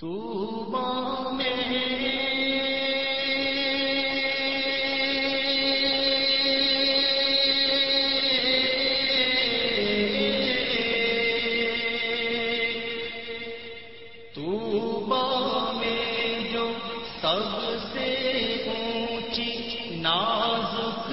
تو میں سب سے اونچی نازک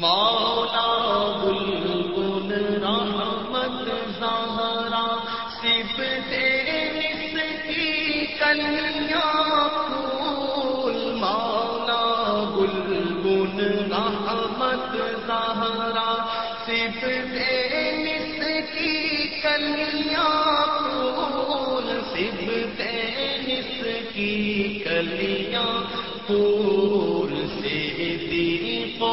مولا گلگن رحمت سہارا صرف تیرس کی کنیا پھول، مولا گلگن رحمت سہارا صرف تیرس کی کنیا پھول، صرف تیرس کی کلیاں پھول سے دی کو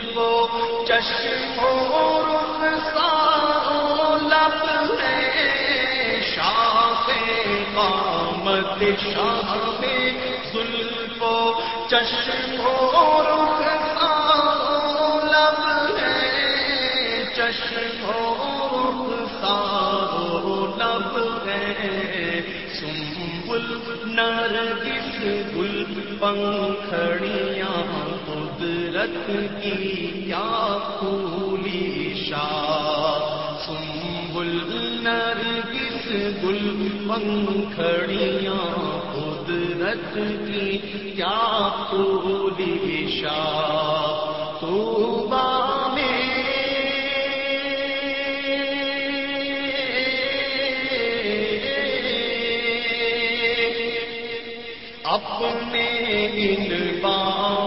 و چشم و رخ سارو لب ہے چشم و رخ سارو لب ہے سنبل نرگس گل پنکھڑیاں قدرت کی کیا پھولی شاہ سنبل نرگس گل پنکھڑیاں قدرت کی کیا پولی شاہ تو اپنے ان باہوں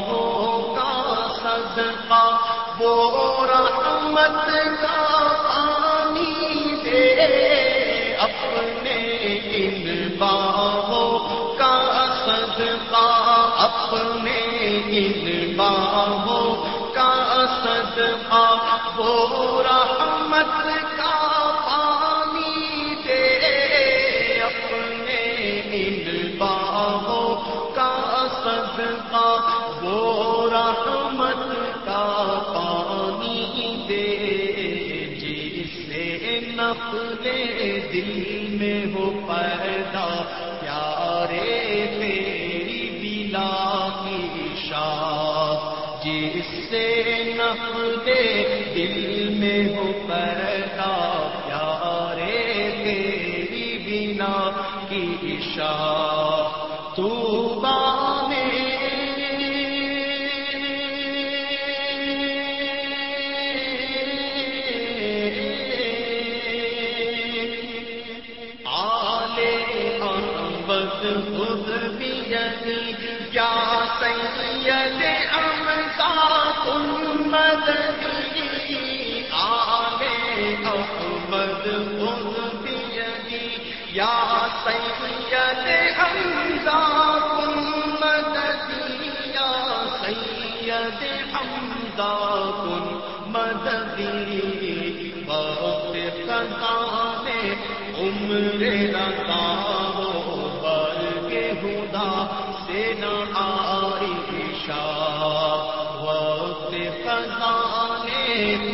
صدقہ وہ رحمت کا پانی دے اپنے ان باہوں کا صدقہ، اپنے ان باہوں کا صدقہ۔ وہ رحمت کا پانی دے اپنے ان باہوں کا صدقہ۔ وہ رحمت سے نقلے دل میں ہو پیدا، پیارے تیری بلا کی شاہ جس سے نقلے دل میں ہو پیدا، پیارے تیری بنا کی شاہ تو خود بھی کیا سید تم مدنی آلے احمد خود بھی یا سید تم مدنی یا سید حمزہ تم مدنی وقت خزانے عمر رضا ہو سے نہ آئی شاہ وقت خزانے